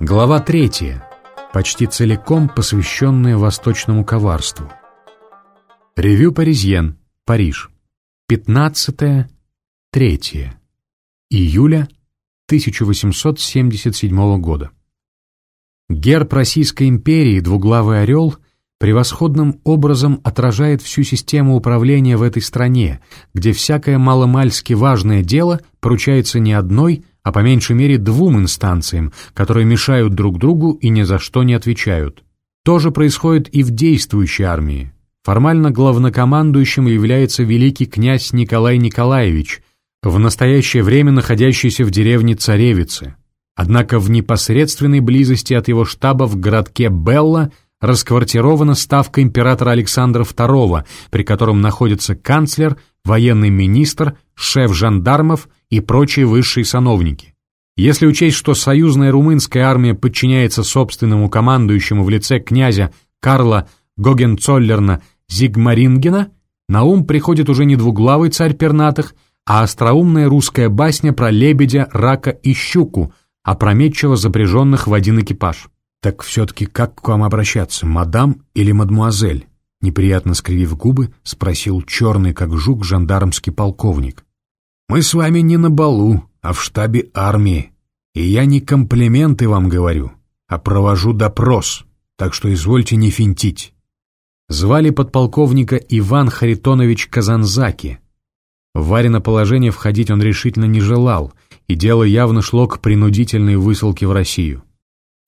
Глава третья, почти целиком посвященная восточному коварству. Ревю Паризьен, Париж. 15 3 июля 1877 года. Герб Российской империи «Двуглавый орел» превосходным образом отражает всю систему управления в этой стране, где всякое маломальски важное дело поручается не одной, а по меньшей мере двум инстанциям, которые мешают друг другу и ни за что не отвечают. То же происходит и в действующей армии. Формально главнокомандующим является великий князь Николай Николаевич, в настоящее время находящийся в деревне Царевицы. Однако в непосредственной близости от его штаба в городке Белла расквартирована ставка императора Александра II, при котором находится канцлер, военный министр, шеф жандармов и прочие высшие сановники. Если учесть, что союзная румынская армия подчиняется собственному командующему в лице князя Карла Гогенцоллерна Зигмарингена, на ум приходит уже не двуглавый царь пернатых, а остроумная русская басня про лебедя, рака и щуку, опрометчиво запряженных в один экипаж. «Так все-таки как к вам обращаться, мадам или мадмуазель?» Неприятно скривив губы, спросил черный, как жук, жандармский полковник. Мы с вами не на балу, а в штабе армии. И я не комплименты вам говорю, а провожу допрос, так что извольте не финтить. Звали подполковника Иван Харитонович Казанзаки. В Варино положение входить он решительно не желал, и дело явно шло к принудительной высылке в Россию.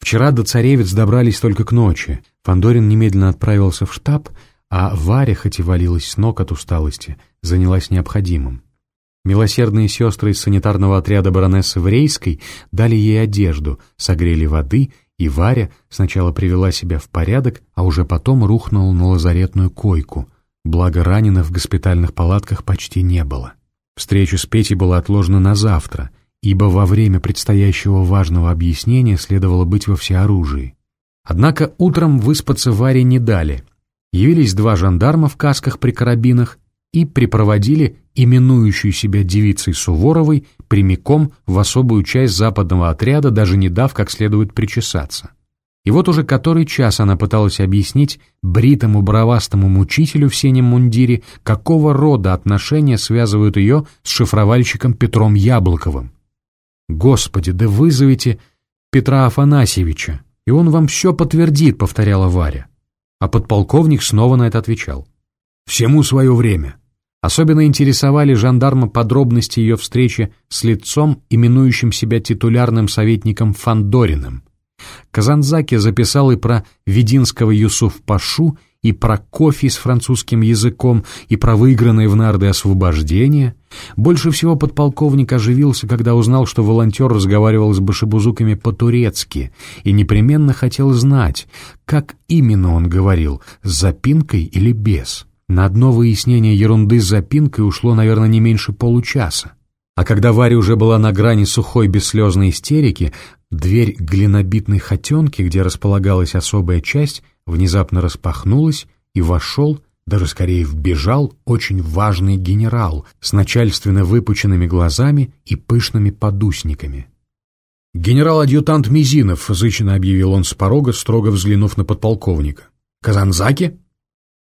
Вчера до царевец добрались только к ночи. Фандорин немедленно отправился в штаб, а Варя, хоть и валилась с ног от усталости, занялась необходимым. Милосердные сестры из санитарного отряда баронессы Врейской дали ей одежду, согрели воды, и Варя сначала привела себя в порядок, а уже потом рухнула на лазаретную койку, благо раненых в госпитальных палатках почти не было. Встреча с Петей была отложена на завтра, ибо во время предстоящего важного объяснения следовало быть во всеоружии. Однако утром выспаться Варе не дали. Явились два жандарма в касках при карабинах и припроводили именующую себя девицей Суворовой прямиком в особую часть западного отряда, даже не дав как следует причесаться. И вот уже который час она пыталась объяснить бритому бровастому мучителю в синем мундире, какого рода отношения связывают ее с шифровальщиком Петром Яблоковым. «Господи, да вызовите Петра Афанасьевича, и он вам все подтвердит», — повторяла Варя. А подполковник снова на это отвечал. «Всему свое время. Особенно интересовали жандарма подробности ее встречи с лицом, именующим себя титулярным советником Фандориным. Казанзаки записал и про Вединского Юсуф-Пашу, и про кофе с французским языком, и про выигранные в нарды освобождения. Больше всего подполковник оживился, когда узнал, что волонтер разговаривал с башебузуками по-турецки и непременно хотел знать, как именно он говорил, с запинкой или без. На одно выяснение ерунды с запинкой ушло, наверное, не меньше получаса. А когда Варя уже была на грани сухой бесслезной истерики, дверь глинобитной хотенки, где располагалась особая часть, внезапно распахнулась, и вошел, даже скорее вбежал, очень важный генерал с начальственно выпученными глазами и пышными подусниками. «Генерал-адъютант Мизинов», — зычно объявил он с порога, строго взглянув на подполковника. «Казанзаки?»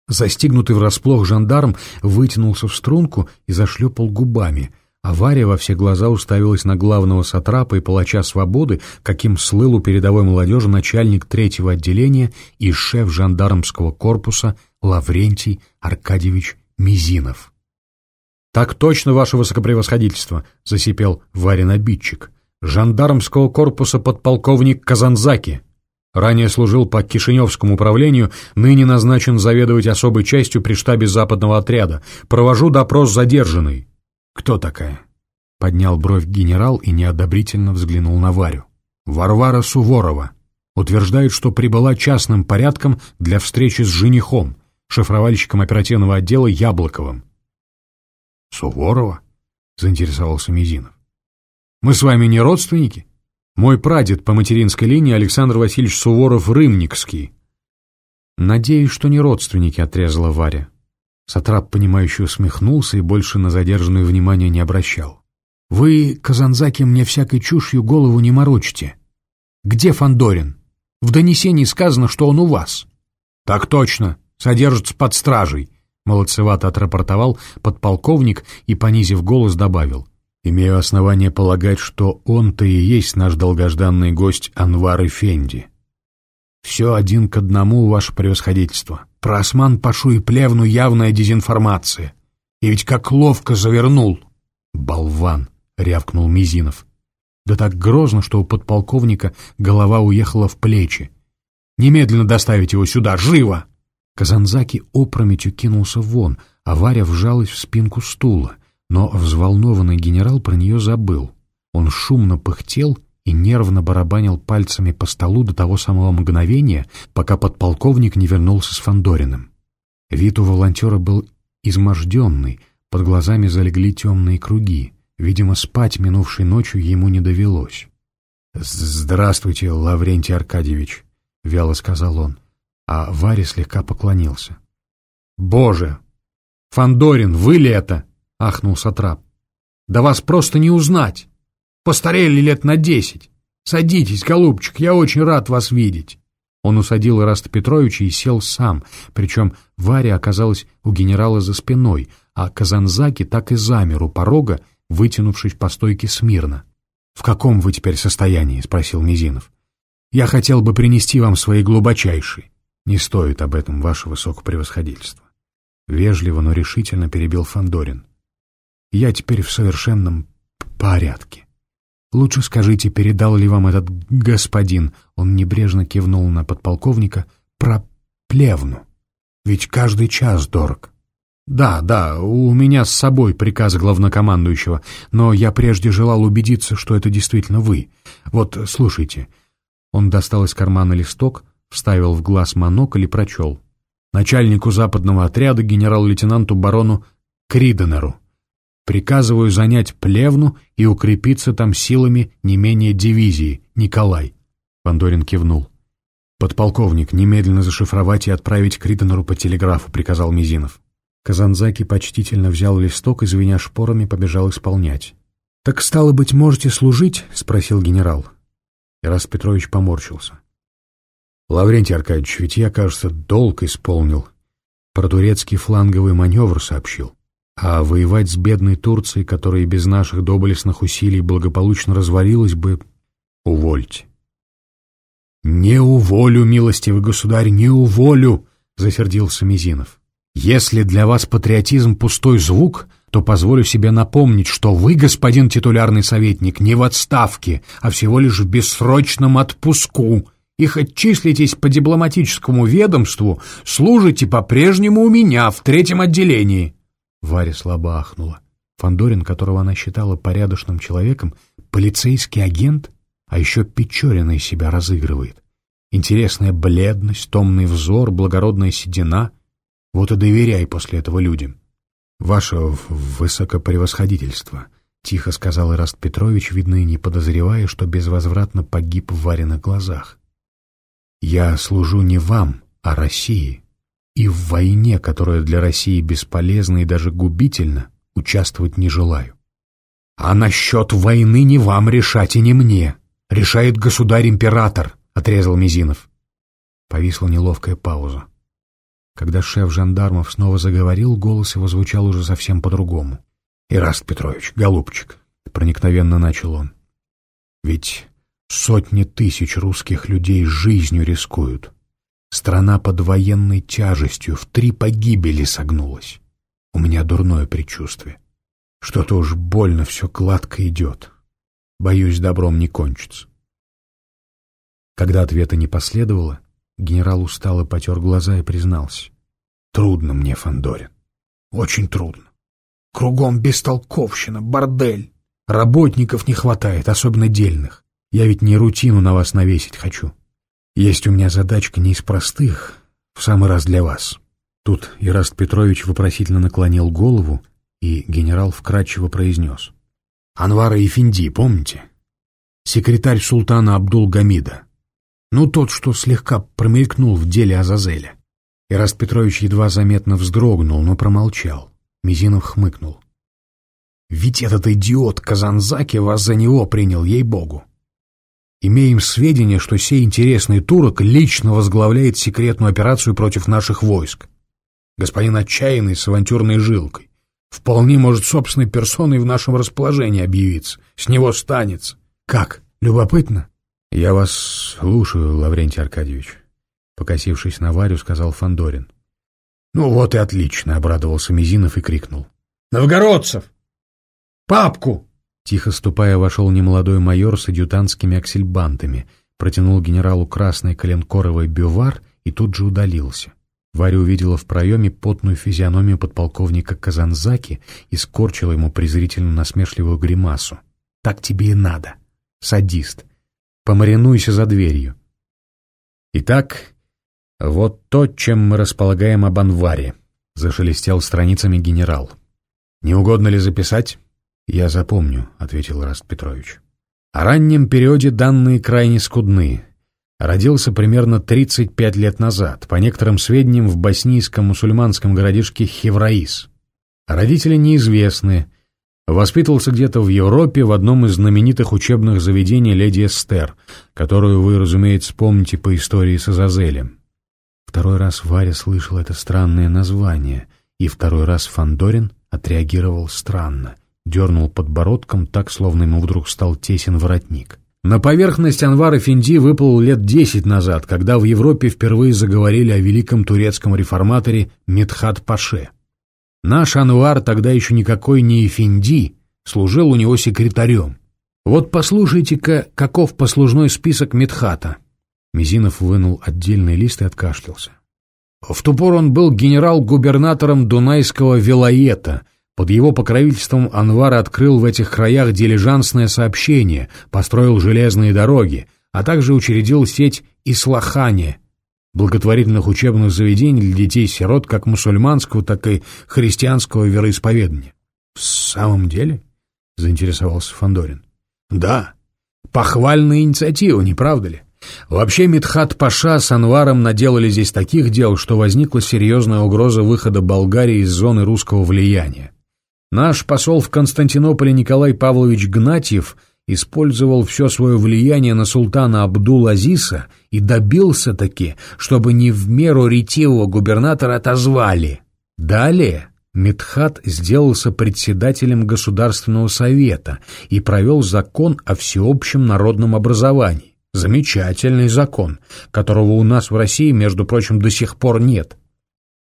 Застигнутый врасплох жандарм вытянулся в струнку и зашлепал губами, а Варя во все глаза уставилась на главного сатрапа и палача свободы, каким слыл у передовой молодежи начальник третьего отделения и шеф жандармского корпуса Лаврентий Аркадьевич Мизинов. «Так точно, ваше высокопревосходительство!» — засипел Варин обидчик. «Жандармского корпуса подполковник Казанзаки!» Ранее служил по Кишиневскому управлению, ныне назначен заведовать особой частью при штабе западного отряда. Провожу допрос задержанной. Кто такая? Поднял бровь генерал и неодобрительно взглянул на Варю. Варвара Суворова. Утверждает, что прибыла частным порядком для встречи с женихом, шифровальщиком оперативного отдела Яблоковым. «Суворова?» — заинтересовался Мизинов. «Мы с вами не родственники?» Мой прадед по материнской линии Александр Васильевич Суворов-Рымникский. Надеюсь, что не родственники, отрезала Варя. Сатрап, понимающе усмехнулся и больше на задержанное внимание не обращал. Вы, Казанзаки, мне всякой чушью голову не морочите. Где Фандорин? В донесении сказано, что он у вас». «Так точно, содержится под стражей», — молодцевато отрапортовал подполковник и, понизив голос, добавил. «Имею основание полагать, что он-то и есть наш долгожданный гость Анвар Эфенди». «Все один к одному, ваше превосходительство. Про Осман Пашу и Плевну явная дезинформация. И ведь как ловко завернул!» «Болван!» — рявкнул Мизинов. Да так грозно, что у подполковника голова уехала в плечи. «Немедленно доставить его сюда! Живо!» Казанзаки опрометью кинулся вон, а Варя вжалась в спинку стула, но взволнованный генерал про нее забыл. Он шумно пыхтел и нервно барабанил пальцами по столу до того самого мгновения, пока подполковник не вернулся с Фандориным. Вид у волонтера был изможденный, под глазами залегли темные круги. Видимо, спать минувшей ночью ему не довелось. «Здравствуйте, Лаврентий Аркадьевич», — вяло сказал он, а Варя слегка поклонился. «Боже! Фандорин, вы ли это?» — ахнул Сатрап. «Да вас просто не узнать! Постарели лет на десять! Садитесь, голубчик, я очень рад вас видеть!» Он усадил Ираста Петровича и сел сам, причем Варя оказалась у генерала за спиной, а Казанзаки так и замер у порога, вытянувшись по стойке смирно. «В каком вы теперь состоянии?» — спросил Мизинов. «Я хотел бы принести вам свои глубочайшие». «Не стоит об этом, ваше высокопревосходительство». Вежливо, но решительно перебил Фандорин. «Я теперь в совершенном порядке. Лучше скажите, передал ли вам этот господин, он небрежно кивнул на подполковника, про плевну. Ведь каждый час дорог». «Да, да, у меня с собой приказ главнокомандующего, но я прежде желал убедиться, что это действительно вы. Вот, слушайте». Он достал из кармана листок, вставил в глаз монокль и прочел. «Начальнику западного отряда генерал-лейтенанту барону Криденеру. Приказываю занять Плевну и укрепиться там силами не менее дивизии. Николай». Пандорин кивнул. «Подполковник, немедленно зашифровать и отправить Криденеру по телеграфу», — приказал Мизинов. Казанзаки почтительно взял листок и, звеня шпорами, побежал исполнять. «Так, стало быть, можете служить?» — спросил генерал. Ирас Петрович поморщился. «Лаврентий Аркадьевич, ведь я, кажется, долг исполнил. Про турецкий фланговый маневр сообщил. А воевать с бедной Турцией, которая без наших доблестных усилий благополучно развалилась бы, увольте». «Не уволю, милостивый государь, не уволю!» — засердился Мизинов. Если для вас патриотизм пустой звук, то позволю себе напомнить, что вы, господин титулярный советник, не в отставке, а всего лишь в бессрочном отпуску. И хоть числитесь по дипломатическому ведомству, служите по-прежнему у меня в третьем отделении. Варя слабо ахнула. Фандорин, которого она считала порядочным человеком, полицейский агент, а еще Печорина себя разыгрывает. Интересная бледность, томный взор, благородная седина — вот и доверяй после этого людям. Ваше высокопревосходительство, — тихо сказал Ираст Петрович, видно и не подозревая, что безвозвратно погиб в Вариных глазах. «Я служу не вам, а России, и в войне, которая для России бесполезна и даже губительна, участвовать не желаю. А насчет войны не вам решать и не мне. Решает государь-император», — отрезал Мизинов. Повисла неловкая пауза. Когда шеф жандармов снова заговорил, голос его звучал уже совсем по-другому. «Ираст Петрович, голубчик», — проникновенно начал он, — «ведь сотни тысяч русских людей жизнью рискуют. Страна под военной тяжестью в три погибели согнулась. У меня дурное предчувствие. Что-то уж больно все гладко идет. Боюсь, добром не кончится». Когда ответа не последовало, Генерал устало потер глаза и признался. «Трудно мне, Фандорин. Очень трудно. Кругом бестолковщина, бордель. Работников не хватает, особенно дельных. Я ведь не рутину на вас навесить хочу. Есть у меня задачка не из простых, в самый раз для вас». Тут Ираст Петрович вопросительно наклонил голову, и генерал вкратчиво произнес. «Анвара Ефенди, помните? Секретарь султана Абдул-Гамида. Ну, тот, что слегка промелькнул в деле Азазеля. Ираст Петрович едва заметно вздрогнул, но промолчал. Мизинов хмыкнул. «Ведь этот идиот Казанзаки вас за него принял, ей-богу!» Имеем сведения, что сей интересный турок лично возглавляет секретную операцию против наших войск. Господин отчаянный с авантюрной жилкой. Вполне может собственной персоной в нашем расположении объявиться. С него станется. Как, любопытно? — Я вас слушаю, Лаврентий Аркадьевич. Покосившись на Варю, сказал Фандорин. Ну вот и отлично, — обрадовался Мизинов и крикнул. — Новгородцев! Папку! Тихо ступая, вошел немолодой майор с адъютантскими аксельбантами, протянул генералу красный коленкоровый бювар и тут же удалился. Варя увидела в проеме потную физиономию подполковника Казанзаки и скорчила ему презрительно насмешливую гримасу. «Так тебе и надо, садист. Помаринуйся за дверью». Итак, вот то, чем мы располагаем об Анваре, — зашелестел страницами генерал. «Не угодно ли записать?» «Я запомню», — ответил Раст Петрович. О раннем периоде данные крайне скудны. Родился примерно 35 лет назад, по некоторым сведениям, в боснийском мусульманском городишке Хевраис. Родители неизвестны. Воспитывался где-то в Европе в одном из знаменитых учебных заведений леди Эстер, которую вы, разумеется, помните по истории с Азазелем. Второй раз Варя слышал это странное название, и второй раз Фандорин отреагировал странно — дернул подбородком, так, словно ему вдруг стал тесен воротник. На поверхность Анвар Эфенди выплыл лет десять назад, когда в Европе впервые заговорили о великом турецком реформаторе Медхат Паше. Наш Анвар, тогда еще никакой не Эфенди, служил у него секретарем. Вот послушайте-ка, каков послужной список Медхата. Мизинов вынул отдельный лист и откашлялся. В ту пору он был генерал-губернатором Дунайского Вилаета — под его покровительством Анвар открыл в этих краях дилижансное сообщение, построил железные дороги, а также учредил сеть Ислахани, благотворительных учебных заведений для детей-сирот как мусульманского, так и христианского вероисповедания. — В самом деле? — заинтересовался Фандорин. Да, похвальная инициатива, не правда ли? Вообще Митхат Паша с Анваром наделали здесь таких дел, что возникла серьезная угроза выхода Болгарии из зоны русского влияния. Наш посол в Константинополе Николай Павлович Гнатьев использовал все свое влияние на султана Абдул-Азиса и добился-таки, чтобы не в меру ретивого губернатора отозвали. Далее Медхат сделался председателем Государственного совета и провел закон о всеобщем народном образовании. Замечательный закон, которого у нас в России, между прочим, до сих пор нет.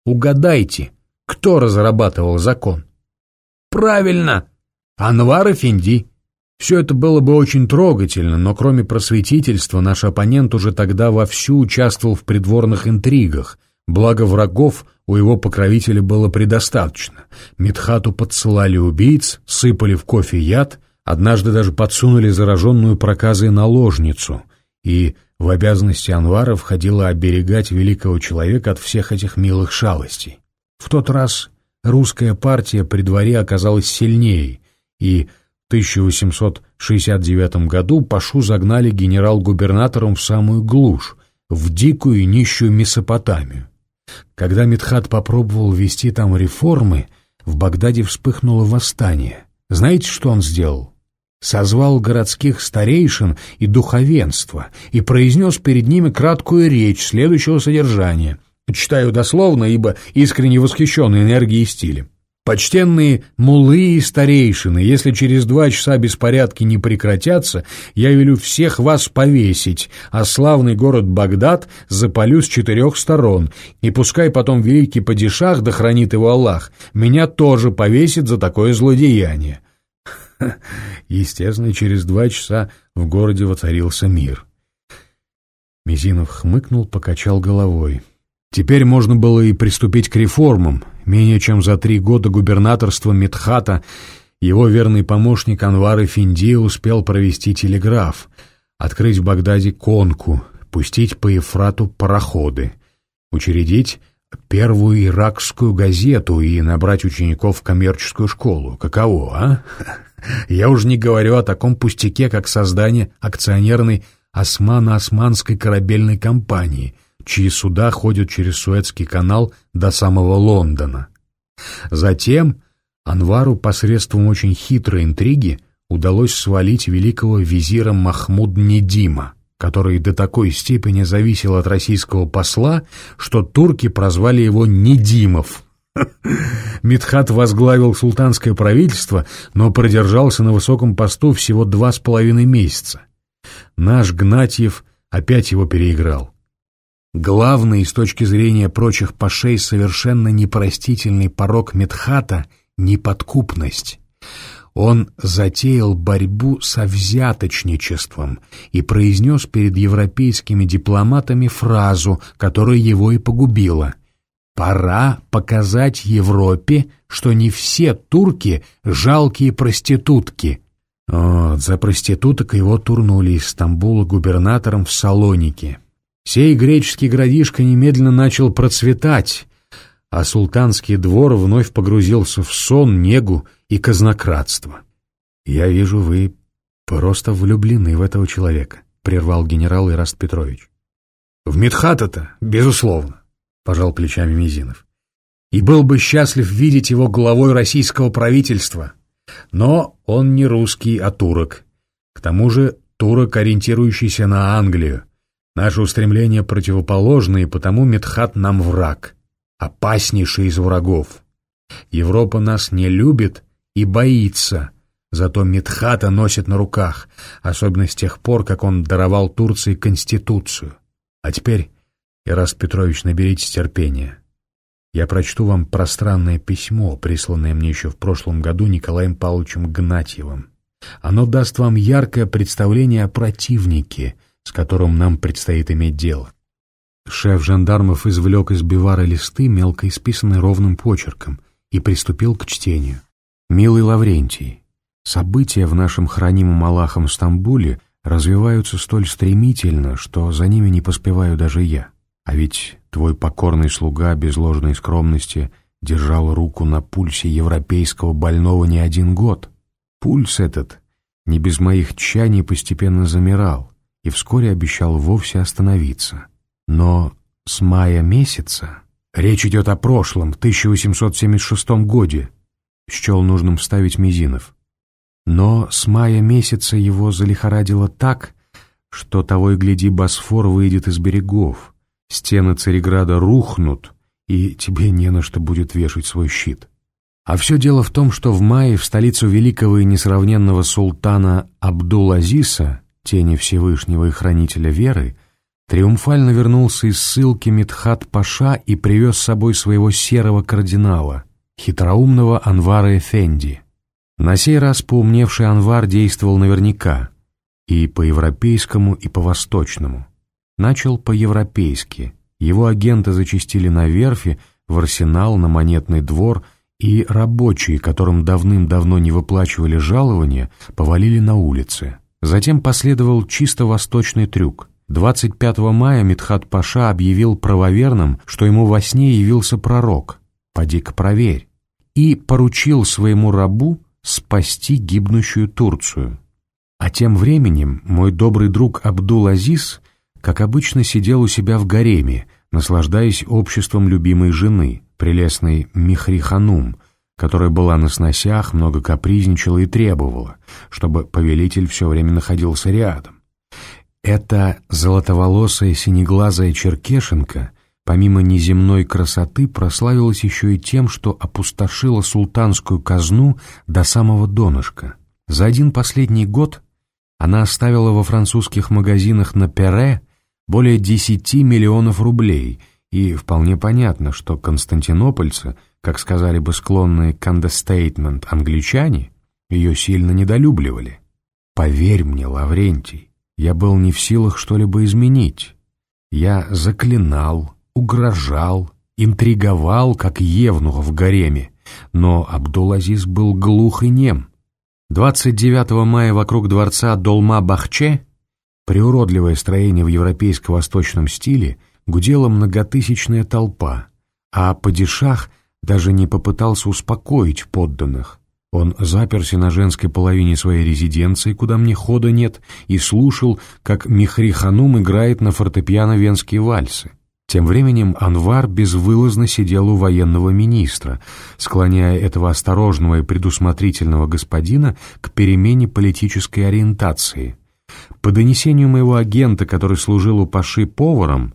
Угадайте, кто разрабатывал закон? Правильно, Анвар Эфенди. Все это было бы очень трогательно, но кроме просветительства наш оппонент уже тогда вовсю участвовал в придворных интригах, благо врагов у его покровителя было предостаточно. Мидхату подсылали убийц, сыпали в кофе яд, однажды даже подсунули зараженную проказой наложницу, и в обязанности Анвара входило оберегать великого человека от всех этих милых шалостей. В тот раз русская партия при дворе оказалась сильнее, и в 1869 году Пашу загнали генерал-губернатором в самую глушь, в дикую и нищую Месопотамию. Когда Митхат попробовал ввести там реформы, в Багдаде вспыхнуло восстание. Знаете, что он сделал? Созвал городских старейшин и духовенство и произнес перед ними краткую речь следующего содержания — Читаю дословно, ибо искренне восхищен энергией и стилем. Почтенные мулы и старейшины, если через два часа беспорядки не прекратятся, я велю всех вас повесить, а славный город Багдад запалю с четырех сторон, и пускай потом великий падишах, да хранит его Аллах, меня тоже повесит за такое злодеяние. Естественно, через два часа в городе воцарился мир. Мизинов хмыкнул, покачал головой. Теперь можно было и приступить к реформам. Менее чем за три года губернаторства Митхата его верный помощник Анвар Эфенди успел провести телеграф, открыть в Багдаде конку, пустить по Ефрату пароходы, учредить первую иракскую газету и набрать учеников в коммерческую школу. Каково, а? Я уже не говорю о таком пустяке, как создание акционерной османо-османской корабельной компании — чьи суда ходят через Суэцкий канал до самого Лондона. Затем Анвару посредством очень хитрой интриги удалось свалить великого визира Махмуд-Недима, который до такой степени зависел от российского посла, что турки прозвали его Недимов. Мидхат возглавил султанское правительство, но продержался на высоком посту всего два с половиной месяца. Наш Гнатьев опять его переиграл. Главный с точки зрения прочих пашей совершенно непростительный порог Медхата — неподкупность. Он затеял борьбу со взяточничеством и произнес перед европейскими дипломатами фразу, которая его и погубила. «Пора показать Европе, что не все турки — жалкие проститутки». Вот, за проституток его турнули из Стамбула губернатором в Салоники. Сей греческий городишко немедленно начал процветать, а султанский двор вновь погрузился в сон, негу и казнократство. «Я вижу, вы просто влюблены в этого человека», — прервал генерал Ираст Петрович. «В Медхата-то, безусловно», — пожал плечами Мизинов. «И был бы счастлив видеть его главой российского правительства. Но он не русский, а турок. К тому же турок, ориентирующийся на Англию, Наши устремления противоположны, и потому Медхат нам враг, опаснейший из врагов. Европа нас не любит и боится, зато Медхата носит на руках, особенно с тех пор, как он даровал Турции Конституцию. А теперь, Ирас Петрович, наберитесь терпения. Я прочту вам пространное письмо, присланное мне еще в прошлом году Николаем Павловичем Гнатьевым. Оно даст вам яркое представление о противнике — с которым нам предстоит иметь дело. Шеф жандармов извлек из бивара листы, мелко исписанные ровным почерком, и приступил к чтению. «Милый Лаврентий, события в нашем хранимом Аллахом Стамбуле развиваются столь стремительно, что за ними не поспеваю даже я. А ведь твой покорный слуга без ложной скромности держал руку на пульсе европейского больного не один год. Пульс этот не без моих тчаний постепенно замирал, и вскоре обещал вовсе остановиться. Но с мая месяца, речь идет о прошлом, 1876 годе, счел нужным вставить Мизинов. Но с мая месяца его залихорадило так, что того и гляди Босфор выйдет из берегов, стены Цареграда рухнут, и тебе не на что будет вешать свой щит. А все дело в том, что в мае в столицу великого и несравненного султана Абдул-Азиса тени Всевышнего и Хранителя Веры, триумфально вернулся из ссылки Митхат Паша и привез с собой своего серого кардинала, хитроумного Анвара Эфенди. На сей раз поумневший Анвар действовал наверняка, и по-европейскому, и по-восточному. Начал по-европейски. Его агенты зачастили на верфи, в арсенал, на монетный двор, и рабочие, которым давным-давно не выплачивали жалования, повалили на улицы. Затем последовал чисто восточный трюк. 25 мая Митхат Паша объявил правоверным, что ему во сне явился пророк «Поди-ка проверь» и поручил своему рабу спасти гибнущую Турцию. А тем временем мой добрый друг Абдул-Азиз, как обычно, сидел у себя в гареме, наслаждаясь обществом любимой жены, прелестной Михри Ханум, которая была на сносях, много капризничала и требовала, чтобы повелитель все время находился рядом. Эта золотоволосая синеглазая черкешенка, помимо неземной красоты, прославилась еще и тем, что опустошила султанскую казну до самого донышка. За один последний год она оставила во французских магазинах на Пере более 10 миллионов рублей, и вполне понятно, что константинопольцы – как сказали бы склонные к understatement англичане, ее сильно недолюбливали. Поверь мне, Лаврентий, я был не в силах что-либо изменить. Я заклинал, угрожал, интриговал, как евнух в гареме, но Абдул-Азиз был глух и нем. 29 мая вокруг дворца Долма-Бахче, приуродливое строение в европейско-восточном стиле, гудела многотысячная толпа, а падишах даже не попытался успокоить подданных. Он заперся на женской половине своей резиденции, куда мне хода нет, и слушал, как Михри Ханум играет на фортепиано венские вальсы. Тем временем Анвар безвылазно сидел у военного министра, склоняя этого осторожного и предусмотрительного господина к перемене политической ориентации. По донесению моего агента, который служил у Паши поваром,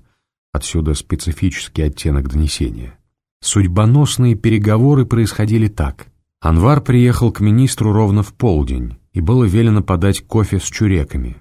отсюда специфический оттенок донесения, судьбоносные переговоры происходили так. Анвар приехал к министру ровно в полдень, и было велено подать кофе с чуреками.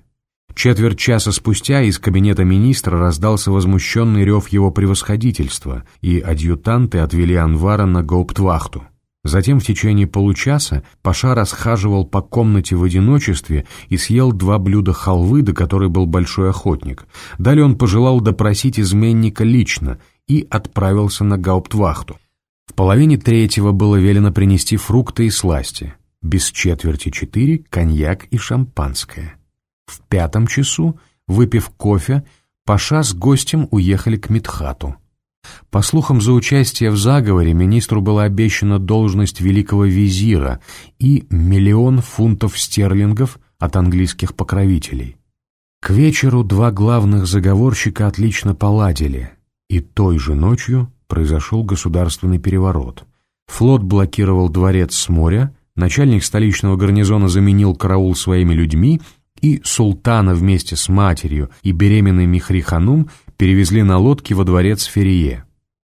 Четверть часа спустя из кабинета министра раздался возмущенный рев его превосходительства, и адъютанты отвели Анвара на гауптвахту. Затем в течение получаса Паша расхаживал по комнате в одиночестве и съел два блюда халвы, до которой был большой охотник. Далее он пожелал допросить изменника лично и отправился на гауптвахту. В половине третьего было велено принести фрукты и сласти. Без четверти четыре — коньяк и шампанское. В пятом часу, выпив кофе, Паша с гостем уехали к Митхату. По слухам, за участие в заговоре министру была обещана должность великого визира и миллион фунтов стерлингов от английских покровителей. К вечеру два главных заговорщика отлично поладили, и той же ночью произошел государственный переворот. Флот блокировал дворец с моря, начальник столичного гарнизона заменил караул своими людьми — и султана вместе с матерью и беременной Михриханум перевезли на лодке во дворец Ферие.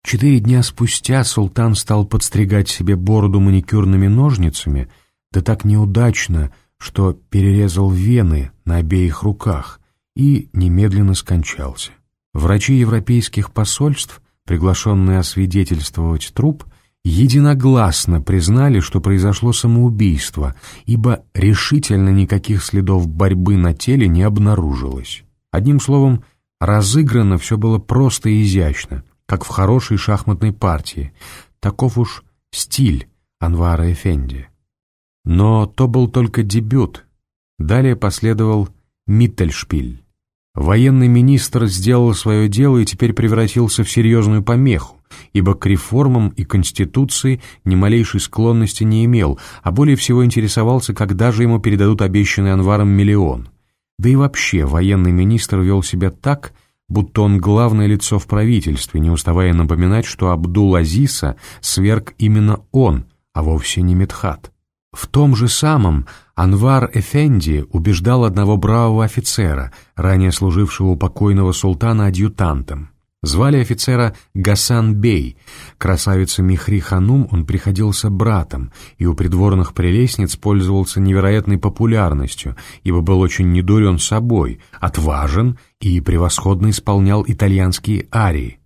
Четыре дня спустя султан стал подстригать себе бороду маникюрными ножницами, да так неудачно, что перерезал вены на обеих руках и немедленно скончался. Врачи европейских посольств, приглашенные освидетельствовать труп, единогласно признали, что произошло самоубийство, ибо решительно никаких следов борьбы на теле не обнаружилось. Одним словом, разыграно все было просто и изящно, как в хорошей шахматной партии. Таков уж стиль Анвара Эфенди. Но то был только дебют. Далее последовал Миттельшпиль. Военный министр сделал свое дело и теперь превратился в серьезную помеху ибо к реформам и Конституции ни малейшей склонности не имел, а более всего интересовался, когда же ему передадут обещанный Анваром миллион. Да и вообще военный министр вел себя так, будто он главное лицо в правительстве, не уставая напоминать, что Абдул-Азиса сверг именно он, а вовсе не Медхат. В том же самом Анвар Эфенди убеждал одного бравого офицера, ранее служившего у покойного султана адъютантом. Звали офицера Гасан Бей. Красавица Михри Ханум он приходился братом, и у придворных прелестниц пользовался невероятной популярностью, ибо был очень недурен собой, отважен и превосходно исполнял итальянские арии.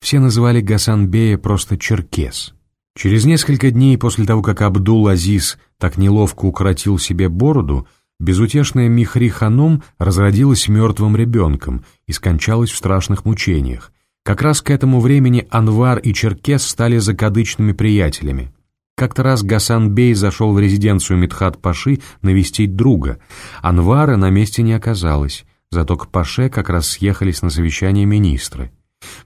Все называли Гасан Бея просто Черкес. Через несколько дней после того, как Абдул-Азиз так неловко укоротил себе бороду, Безутешная Михри Ханум разродилась мертвым ребенком и скончалась в страшных мучениях. Как раз к этому времени Анвар и Черкес стали закадычными приятелями. Как-то раз Гасан Бей зашел в резиденцию Митхат Паши навестить друга. Анвара на месте не оказалось, зато к Паше как раз съехались на совещание министры.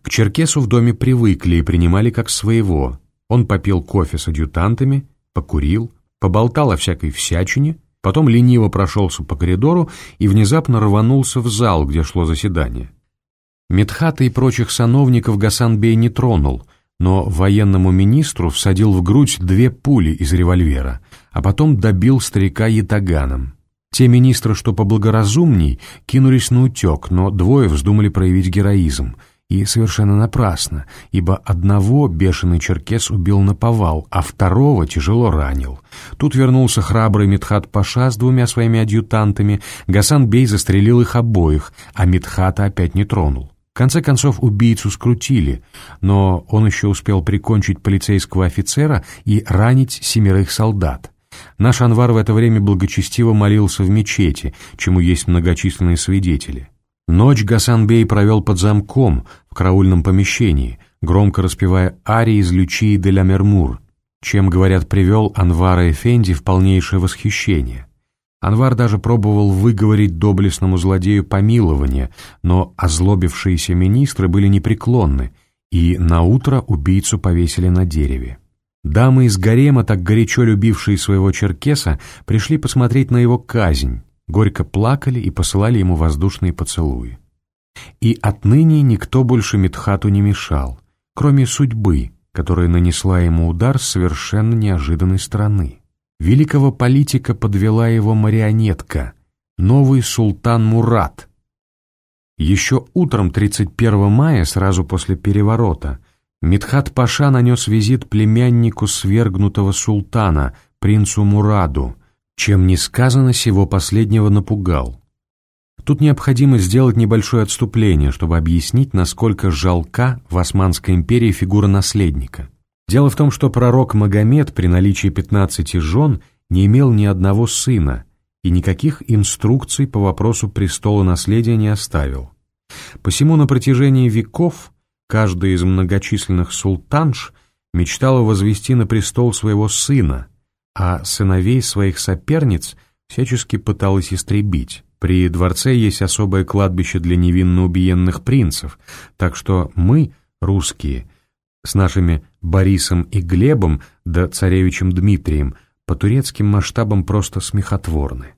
К Черкесу в доме привыкли и принимали как своего. Он попил кофе с адъютантами, покурил, поболтал о всякой всячине — Потом лениво прошелся по коридору и внезапно рванулся в зал, где шло заседание. Медхата и прочих сановников Гасанбей не тронул, но военному министру всадил в грудь две пули из револьвера, а потом добил старика ятаганом. Те министры, что поблагоразумней, кинулись на утек, но двое вздумали проявить героизм — и совершенно напрасно, ибо одного бешеный черкес убил на повал, а второго тяжело ранил. Тут вернулся храбрый Митхат Паша с двумя своими адъютантами, Гасан Бей застрелил их обоих, а Митхата опять не тронул. В конце концов убийцу скрутили, но он еще успел прикончить полицейского офицера и ранить семерых солдат. Наш Анвар в это время благочестиво молился в мечети, чему есть многочисленные свидетели. Ночь Гасанбей провел под замком в караульном помещении, громко распевая арии из Лючии де ля Мермур, чем, говорят, привел Анвара Эфенди в полнейшее восхищение. Анвар даже пробовал выговорить доблестному злодею помилование, но озлобившиеся министры были непреклонны, и наутро убийцу повесили на дереве. Дамы из гарема, так горячо любившие своего черкеса, пришли посмотреть на его казнь, горько плакали и посылали ему воздушные поцелуи. И отныне никто больше Митхату не мешал, кроме судьбы, которая нанесла ему удар с совершенно неожиданной стороны. Великого политика подвела его марионетка, новый султан Мурат. Еще утром 31 мая, сразу после переворота, Митхат Паша нанес визит племяннику свергнутого султана, принцу Мураду, чем несказанно сего последнего напугал. Тут необходимо сделать небольшое отступление, чтобы объяснить, насколько жалка в Османской империи фигура наследника. Дело в том, что пророк Магомед при наличии 15 жен не имел ни одного сына и никаких инструкций по вопросу престола наследия не оставил. Посему на протяжении веков каждая из многочисленных султанш мечтала возвести на престол своего сына, а сыновей своих соперниц всячески пыталась истребить. При дворце есть особое кладбище для невинно убиенных принцев, так что мы, русские, с нашими Борисом и Глебом да царевичем Дмитрием по турецким масштабам просто смехотворны.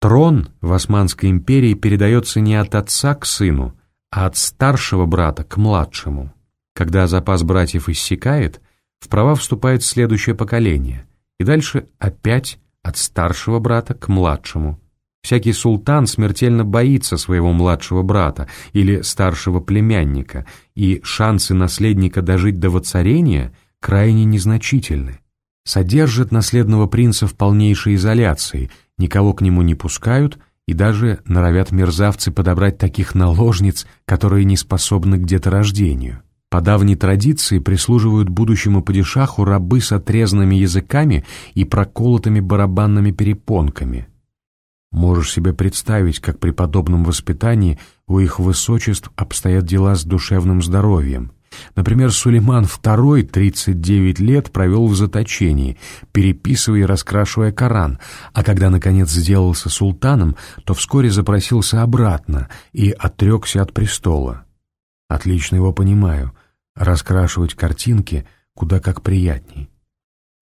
Трон в Османской империи передается не от отца к сыну, а от старшего брата к младшему. Когда запас братьев иссякает, в права вступает следующее поколение, и дальше опять от старшего брата к младшему – Всякий султан смертельно боится своего младшего брата или старшего племянника, и шансы наследника дожить до воцарения крайне незначительны. Содержат наследного принца в полнейшей изоляции, никого к нему не пускают и даже норовят мерзавцы подобрать таких наложниц, которые не способны к деторождению. По давней традиции прислуживают будущему падишаху рабы с отрезанными языками и проколотыми барабанными перепонками – Можешь себе представить, как при подобном воспитании у их высочеств обстоят дела с душевным здоровьем. Например, Сулейман II 39 лет провел в заточении, переписывая и раскрашивая Коран, а когда, наконец, сделался султаном, то вскоре запросился обратно и отрекся от престола. Отлично его понимаю, раскрашивать картинки куда как приятней.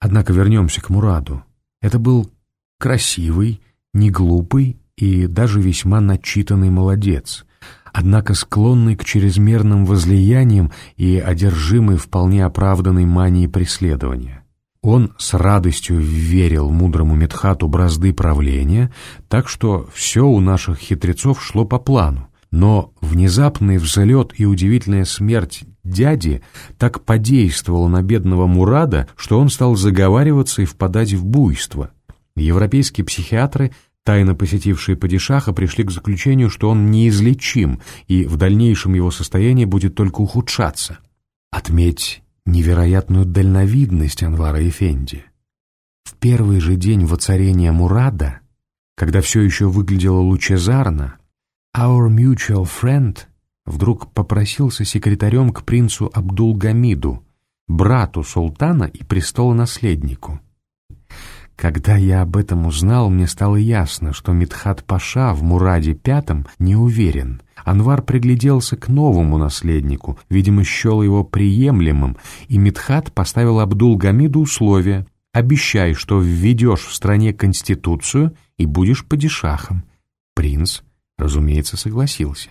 Однако вернемся к Мураду. Это был красивый, не глупый и даже весьма начитанный молодец, однако склонный к чрезмерным возлияниям и одержимый вполне оправданной манией преследования. Он с радостью верил мудрому Медхату бразды правления, так что все у наших хитрецов шло по плану. Но внезапный взлет и удивительная смерть дяди так подействовала на бедного Мурада, что он стал заговариваться и впадать в буйство. Европейские психиатры Тайно посетившие падишаха пришли к заключению, что он неизлечим, и в дальнейшем его состояние будет только ухудшаться. Отметь невероятную дальновидность Анвара Эфенди. В первый же день воцарения Мурада, когда все еще выглядело лучезарно, «Our mutual friend» вдруг попросился секретарем к принцу Абдул-Гамиду, брату султана и престолонаследнику. Когда я об этом узнал, мне стало ясно, что Митхат Паша в Мураде Пятом не уверен. Анвар пригляделся к новому наследнику, видимо, счел его приемлемым, и Митхат поставил Абдул-Гамиду условие «Обещай, что введешь в стране конституцию и будешь падишахом». Принц, разумеется, согласился.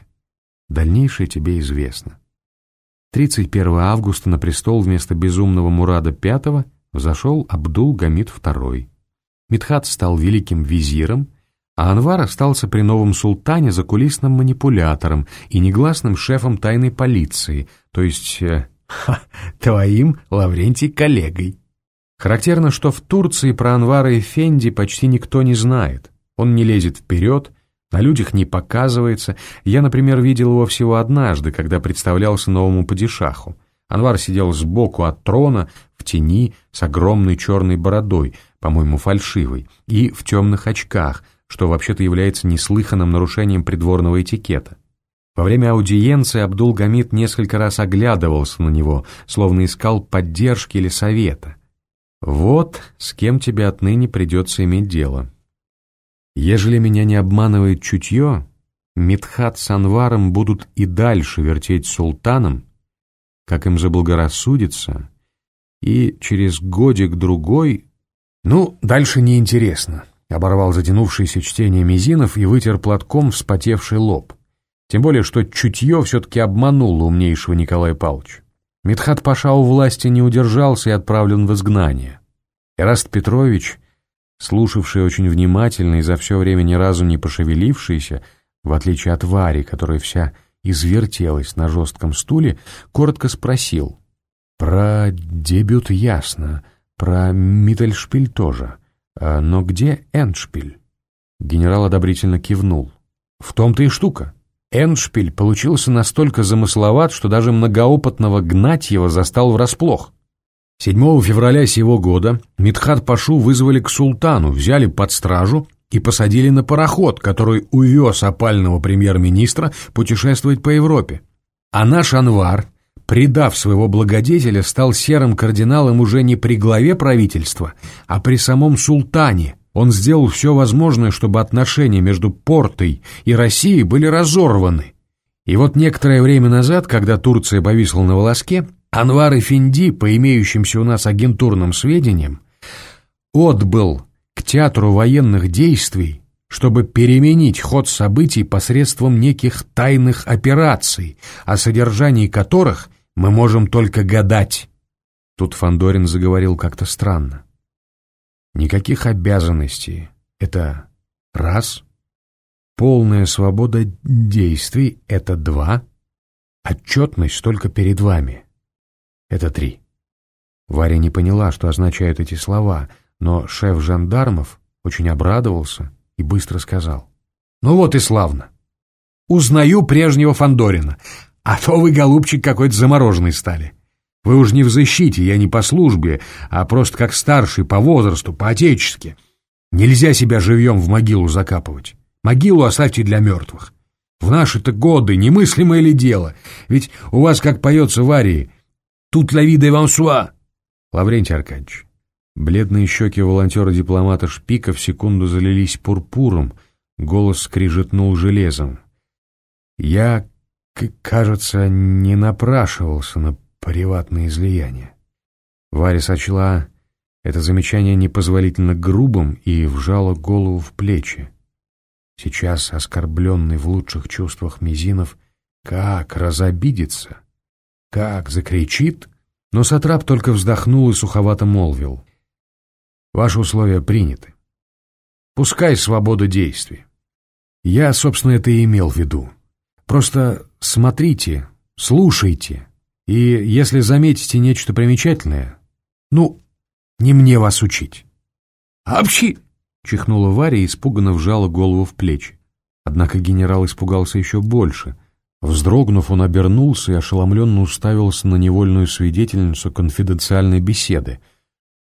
Дальнейшее тебе известно. 31 августа на престол вместо безумного Мурада V взошел Абдул-Гамид II. Мидхат стал великим визиром, а Анвар остался при новом султане закулисным манипулятором и негласным шефом тайной полиции, то есть э, ха, твоим, Лаврентий, коллегой. Характерно, что в Турции про Анвара и Фенди почти никто не знает. Он не лезет вперед, на людях не показывается. Я, например, видел его всего однажды, когда представлялся новому падишаху. Анвар сидел сбоку от трона, в тени, с огромной черной бородой, по-моему, фальшивой, и в темных очках, что вообще-то является неслыханным нарушением придворного этикета. Во время аудиенции Абдул-Гамид несколько раз оглядывался на него, словно искал поддержки или совета. «Вот с кем тебе отныне придется иметь дело. Ежели меня не обманывает чутье, Мидхат с Анваром будут и дальше вертеть султаном, как им заблагорассудится, и через годик-другой... Ну, дальше неинтересно, — оборвал затянувшееся чтение Мизинов и вытер платком вспотевший лоб. Тем более, что чутье все-таки обмануло умнейшего Николая Павловича. Митхат Паша у власти не удержался и отправлен в изгнание. Эраст Петрович, слушавший очень внимательно и за все время ни разу не пошевелившийся, в отличие от Вари, которая вся извертелась на жестком стуле, коротко спросил. «Про дебют ясно, про Миттельшпиль тоже. А, но где Эндшпиль?» Генерал одобрительно кивнул. «В том-то и штука. Эндшпиль получился настолько замысловат, что даже многоопытного Гнатьева застал врасплох. 7 февраля сего года Митхат Пашу вызвали к султану, взяли под стражу и посадили на пароход, который увез опального премьер-министра путешествовать по Европе. А наш Анвар, предав своего благодетеля, стал серым кардиналом уже не при главе правительства, а при самом султане. Он сделал все возможное, чтобы отношения между Портой и Россией были разорваны. И вот некоторое время назад, когда Турция повисла на волоске, Анвар Эфенди, по имеющимся у нас агентурным сведениям, отбыл к театру военных действий, чтобы переменить ход событий посредством неких тайных операций, о содержании которых мы можем только гадать. Тут Фандорин заговорил как-то странно. Никаких обязанностей. Это раз. Полная свобода действий — это два. Отчетность только перед вами — это три. Варя не поняла, что означают эти слова — но шеф жандармов очень обрадовался и быстро сказал. «Ну вот и славно. Узнаю прежнего Фандорина, а то вы, голубчик, какой-то замороженный стали. Вы уж не в защите, я не по службе, а просто как старший по возрасту, по-отечески. Нельзя себя живьем в могилу закапывать. Могилу оставьте для мертвых. В наши-то годы немыслимое ли дело? Ведь у вас, как поется в арии, «Тут ви де вансуа». Лаврентий Аркадьевич, Бледные щеки волонтера-дипломата Шпика в секунду залились пурпуром, голос скрижетнул железом. Я, кажется, не напрашивался на приватное излияние. Варя сочла это замечание непозволительно грубым и вжала голову в плечи. Сейчас, оскорбленный в лучших чувствах Мизинов, как разобидится, как закричит, но Сатрап только вздохнул и суховато молвил — Ваши условия приняты. Пускай свобода действий. Я, собственно, это и имел в виду. Просто смотрите, слушайте, и если заметите нечто примечательное, ну, не мне вас учить. «Общи!» — чихнула Варя и испуганно вжала голову в плечи. Однако генерал испугался еще больше. Вздрогнув, он обернулся и ошеломленно уставился на невольную свидетельницу конфиденциальной беседы.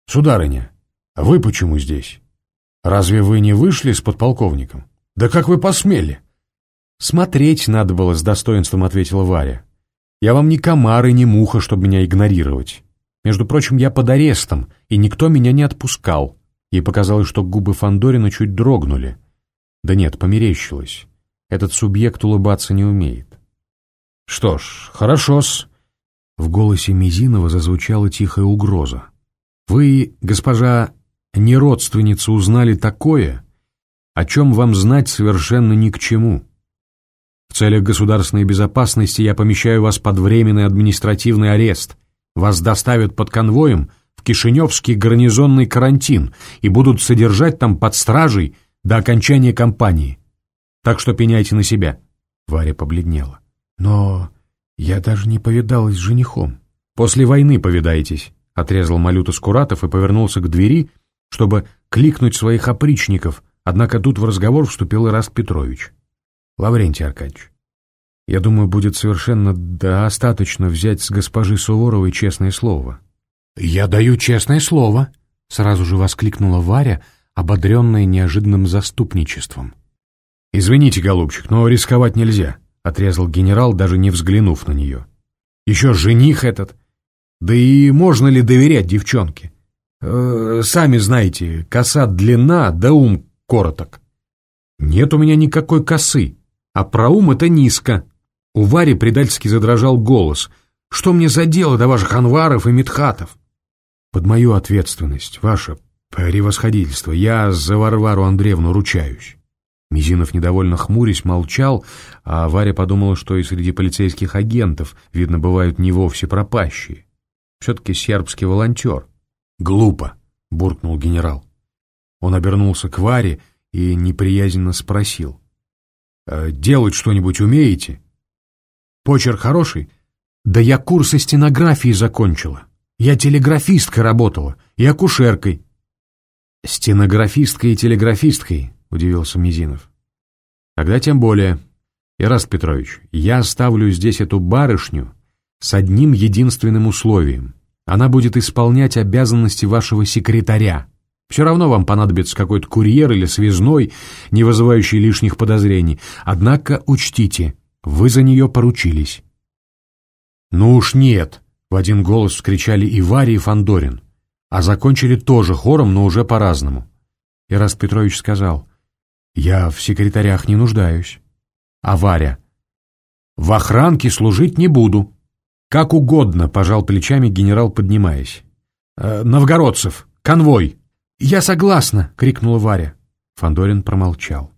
«Сударыня, а вы почему здесь? Разве вы не вышли с подполковником? Да как вы посмели? Смотреть надо было, с достоинством ответила Варя. Я вам не комар и не муха, чтобы меня игнорировать. Между прочим, я под арестом, и никто меня не отпускал. Ей показалось, что губы Фандорина чуть дрогнули. Да нет, померещилось. Этот субъект улыбаться не умеет. Что ж, хорошо-с. В голосе Мизинова зазвучала тихая угроза. Вы, госпожа не родственницы узнали такое, о чем вам знать совершенно ни к чему. В целях государственной безопасности я помещаю вас под временный административный арест. Вас доставят под конвоем в Кишиневский гарнизонный карантин и будут содержать там под стражей до окончания кампании. Так что пеняйте на себя. Варя побледнела. Но я даже не повидалась с женихом. После войны повидаетесь, отрезал Малюта Скуратов и повернулся к двери, чтобы кликнуть своих опричников, однако тут в разговор вступил Ираст Петрович. «Лаврентий Аркадьевич, я думаю, будет совершенно достаточно взять с госпожи Суворовой честное слово». «Я даю честное слово», — сразу же воскликнула Варя, ободренная неожиданным заступничеством. «Извините, голубчик, но рисковать нельзя», — отрезал генерал, даже не взглянув на нее. «Еще жених этот. Да и можно ли доверять девчонке? Э, сами знаете, коса длина, да ум короток. Нет у меня никакой косы, а про ум это низко. У Вари предательски задрожал голос. Что мне за дело до ваших анваров и медхатов? Под мою ответственность, ваше превосходительство, я за Варвару Андреевну ручаюсь. Мизинов недовольно хмурясь молчал, а Варя подумала, что и среди полицейских агентов, видно, бывают не вовсе пропащие. Все-таки сербский волонтер. «Глупо», — буркнул генерал. Он обернулся к Варе и неприязненно спросил. «Э, «Делать что-нибудь умеете?» «Почерк хороший?» «Да я курсы стенографии закончила. Я телеграфисткой работала и акушеркой». «Стенографисткой и телеграфисткой», — удивился Мизинов. «Тогда тем более. Ираст Петрович, я оставлю здесь эту барышню с одним единственным условием. Она будет исполнять обязанности вашего секретаря. Все равно вам понадобится какой-то курьер или связной, не вызывающий лишних подозрений. Однако учтите, вы за нее поручились». «Ну уж нет!» — в один голос вскричали и Варя, и Фандорин, а закончили тоже хором, но уже по-разному. Ираст Петрович сказал, «Я в секретарях не нуждаюсь». А Варя, «В охранке служить не буду». «Как угодно», — пожал плечами генерал, поднимаясь. «Э, «Новгородцев, конвой!» «Я согласна!» — крикнула Варя. Фандорин промолчал.